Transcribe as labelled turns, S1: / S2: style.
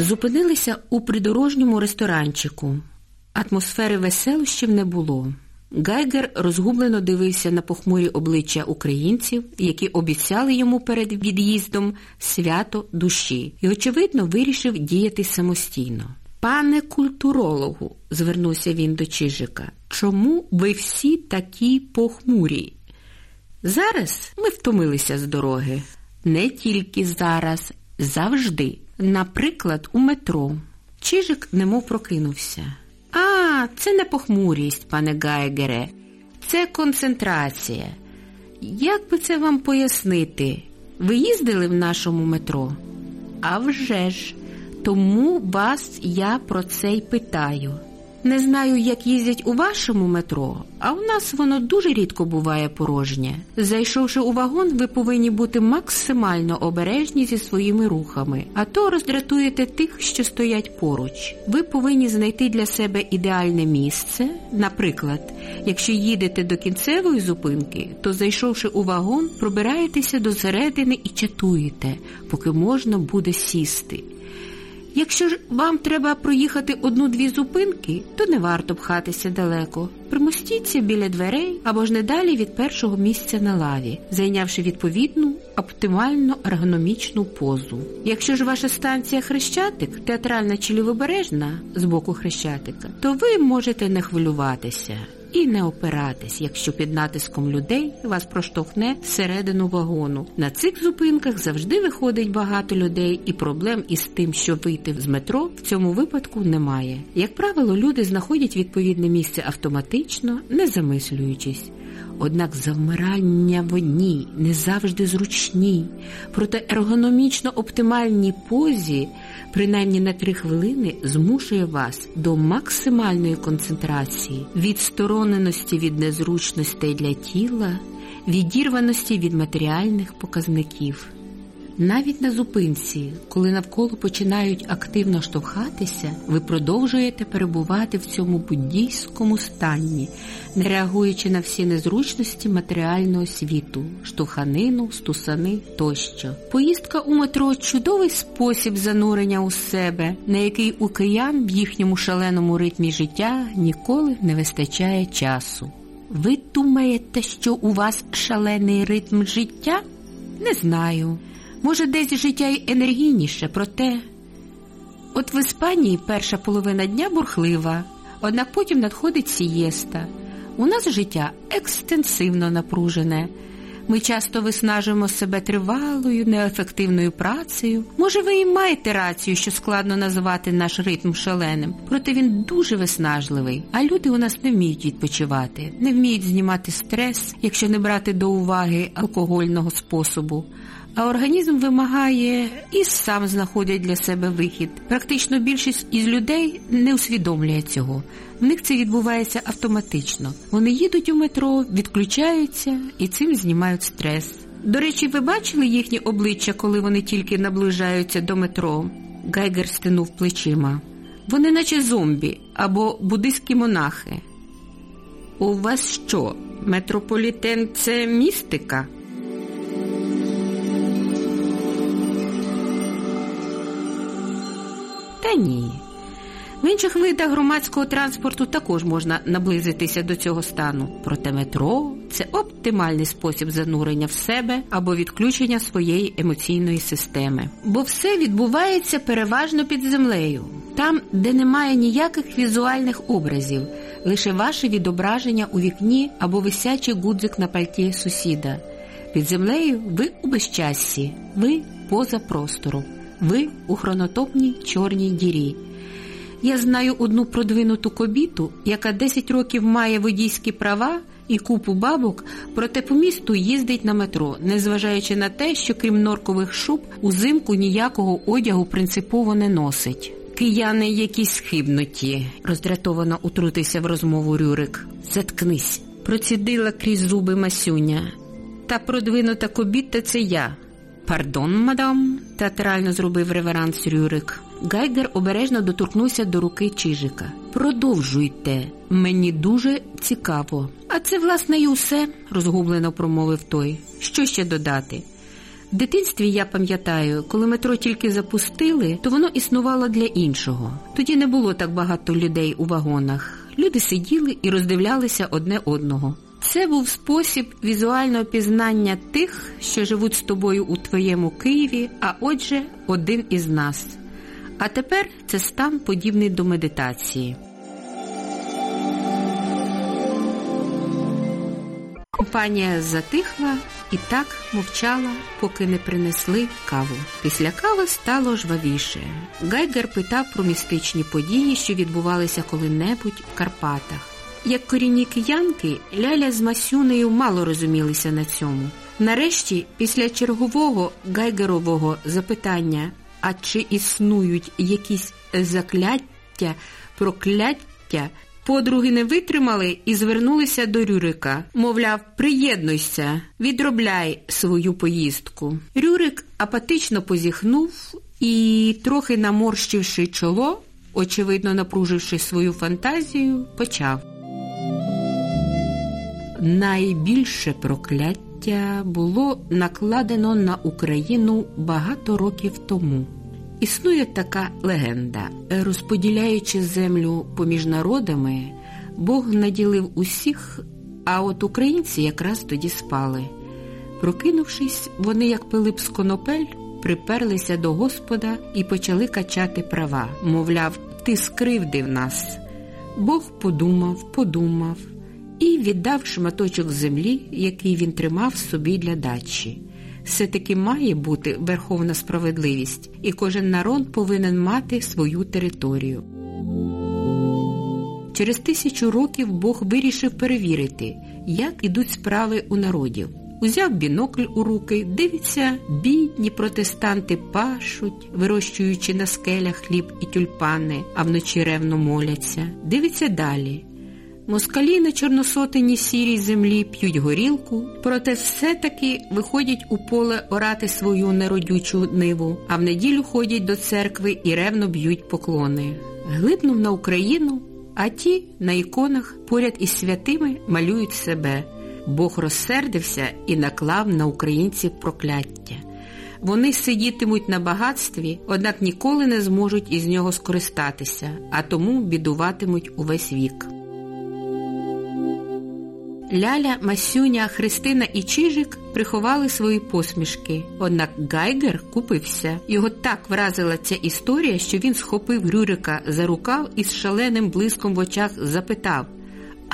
S1: Зупинилися у придорожньому ресторанчику. Атмосфери веселощів не було. Гайгер розгублено дивився на похмурі обличчя українців, які обіцяли йому перед від'їздом свято душі, і, очевидно, вирішив діяти самостійно. Пане культурологу, звернувся він до Чижика, чому ви всі такі похмурі? Зараз ми втомилися з дороги. Не тільки зараз, завжди. Наприклад, у метро. Чижик немов прокинувся. А, це не похмурість, пане Гайгере, це концентрація. Як би це вам пояснити? Ви їздили в нашому метро? А вже ж, тому вас я про це й питаю. Не знаю, як їздять у вашому метро, а у нас воно дуже рідко буває порожнє. Зайшовши у вагон, ви повинні бути максимально обережні зі своїми рухами, а то роздратуєте тих, що стоять поруч. Ви повинні знайти для себе ідеальне місце. Наприклад, якщо їдете до кінцевої зупинки, то зайшовши у вагон, пробираєтеся до середини і чатуєте, поки можна буде сісти. Якщо ж вам треба проїхати одну-дві зупинки, то не варто пхатися далеко. Примостіться біля дверей або ж не далі від першого місця на лаві, зайнявши відповідну оптимально ергономічну позу. Якщо ж ваша станція Хрещатик, театральна чи лівобережна з боку Хрещатика, то ви можете не хвилюватися. І не опиратись, якщо під натиском людей вас проштовхне всередину вагону. На цих зупинках завжди виходить багато людей, і проблем із тим, що вийти з метро, в цьому випадку немає. Як правило, люди знаходять відповідне місце автоматично, не замислюючись. Однак завмирання в одній не завжди зручні, проте ергономічно оптимальній позі, принаймні на три хвилини, змушує вас до максимальної концентрації, відстороненості від незручностей для тіла, відірваності від матеріальних показників. Навіть на зупинці, коли навколо починають активно штовхатися, ви продовжуєте перебувати в цьому буддійському стані, не реагуючи на всі незручності матеріального світу, штовханину, стусани тощо. Поїздка у метро чудовий спосіб занурення у себе, на який у киян в їхньому шаленому ритмі життя ніколи не вистачає часу. Ви думаєте, що у вас шалений ритм життя? Не знаю. Може, десь життя й енергійніше, проте. От в Іспанії перша половина дня бурхлива, однак потім надходить сієста. У нас життя екстенсивно напружене. Ми часто виснажуємо себе тривалою, неефективною працею. Може, ви і маєте рацію, що складно називати наш ритм шаленим, проте він дуже виснажливий. А люди у нас не вміють відпочивати, не вміють знімати стрес, якщо не брати до уваги алкогольного способу. А організм вимагає і сам знаходять для себе вихід. Практично більшість із людей не усвідомлює цього. В них це відбувається автоматично. Вони їдуть у метро, відключаються і цим знімають стрес. До речі, ви бачили їхні обличчя, коли вони тільки наближаються до метро? Гайгер стинув плечима. Вони наче зомбі або буддийські монахи. У вас що? Метрополітен це містика? Та ні. В інших видах громадського транспорту також можна наблизитися до цього стану. Проте метро це оптимальний спосіб занурення в себе або відключення своєї емоційної системи. Бо все відбувається переважно під землею, там, де немає ніяких візуальних образів, лише ваше відображення у вікні або висячий гудзик на пальті сусіда. Під землею ви у безчассі, ви поза простором. Ви у хронотопній чорній дірі. Я знаю одну продвинуту кобіту, яка 10 років має водійські права і купу бабок, проте по місту їздить на метро, незважаючи на те, що крім норкових шуб узимку ніякого одягу принципово не носить. Кияни якісь схибнуті, роздратовано утрутився в розмову Рюрик. Заткнись, процідила крізь зуби Масюня. Та продвинута кобіта це я. Пардон, мадам, театрально зробив реверанс Рюрик. Гайгер обережно доторкнувся до руки Чижика. Продовжуйте, мені дуже цікаво. А це, власне, і усе, розгублено промовив той. Що ще додати? В дитинстві я пам'ятаю, коли метро тільки запустили, то воно існувало для іншого. Тоді не було так багато людей у вагонах. Люди сиділи і роздивлялися одне одного. Це був спосіб візуального пізнання тих, що живуть з тобою у твоєму Києві, а отже, один із нас. А тепер це стан подібний до медитації. Компанія затихла і так мовчала, поки не принесли каву. Після кави стало жвавіше. Гайгер питав про містичні події, що відбувалися коли-небудь в Карпатах. Як корінні киянки, Ляля з Масюнею мало розумілися на цьому. Нарешті, після чергового гайгерового запитання, а чи існують якісь закляття, прокляття, подруги не витримали і звернулися до Рюрика. Мовляв, приєднуйся, відробляй свою поїздку. Рюрик апатично позіхнув і, трохи наморщивши чоло, очевидно напруживши свою фантазію, почав. Найбільше прокляття було накладено на Україну багато років тому. Існує така легенда. Розподіляючи землю поміж народами, Бог наділив усіх, а от українці якраз тоді спали. Прокинувшись, вони, як Пилип з конопель, приперлися до Господа і почали качати права. Мовляв, ти скривдив нас. Бог подумав, подумав і віддав шматочок землі, який він тримав собі для дачі. Все-таки має бути верховна справедливість, і кожен народ повинен мати свою територію. Через тисячу років Бог вирішив перевірити, як ідуть справи у народів. Узяв бінокль у руки, дивиться, бідні протестанти пашуть, вирощуючи на скелях хліб і тюльпани, а вночі ревно моляться. Дивиться далі. Москалі на чорносотеній сірій землі п'ють горілку, проте все-таки виходять у поле орати свою неродючу ниву, а в неділю ходять до церкви і ревно б'ють поклони. Глибнув на Україну, а ті на іконах поряд із святими малюють себе. Бог розсердився і наклав на українців прокляття. Вони сидітимуть на багатстві, однак ніколи не зможуть із нього скористатися, а тому бідуватимуть увесь вік. Ляля, Масюня, Христина і Чижик приховали свої посмішки. Однак Гайгер купився. Його так вразила ця історія, що він схопив Рюрика за рукав і з шаленим блиском в очах запитав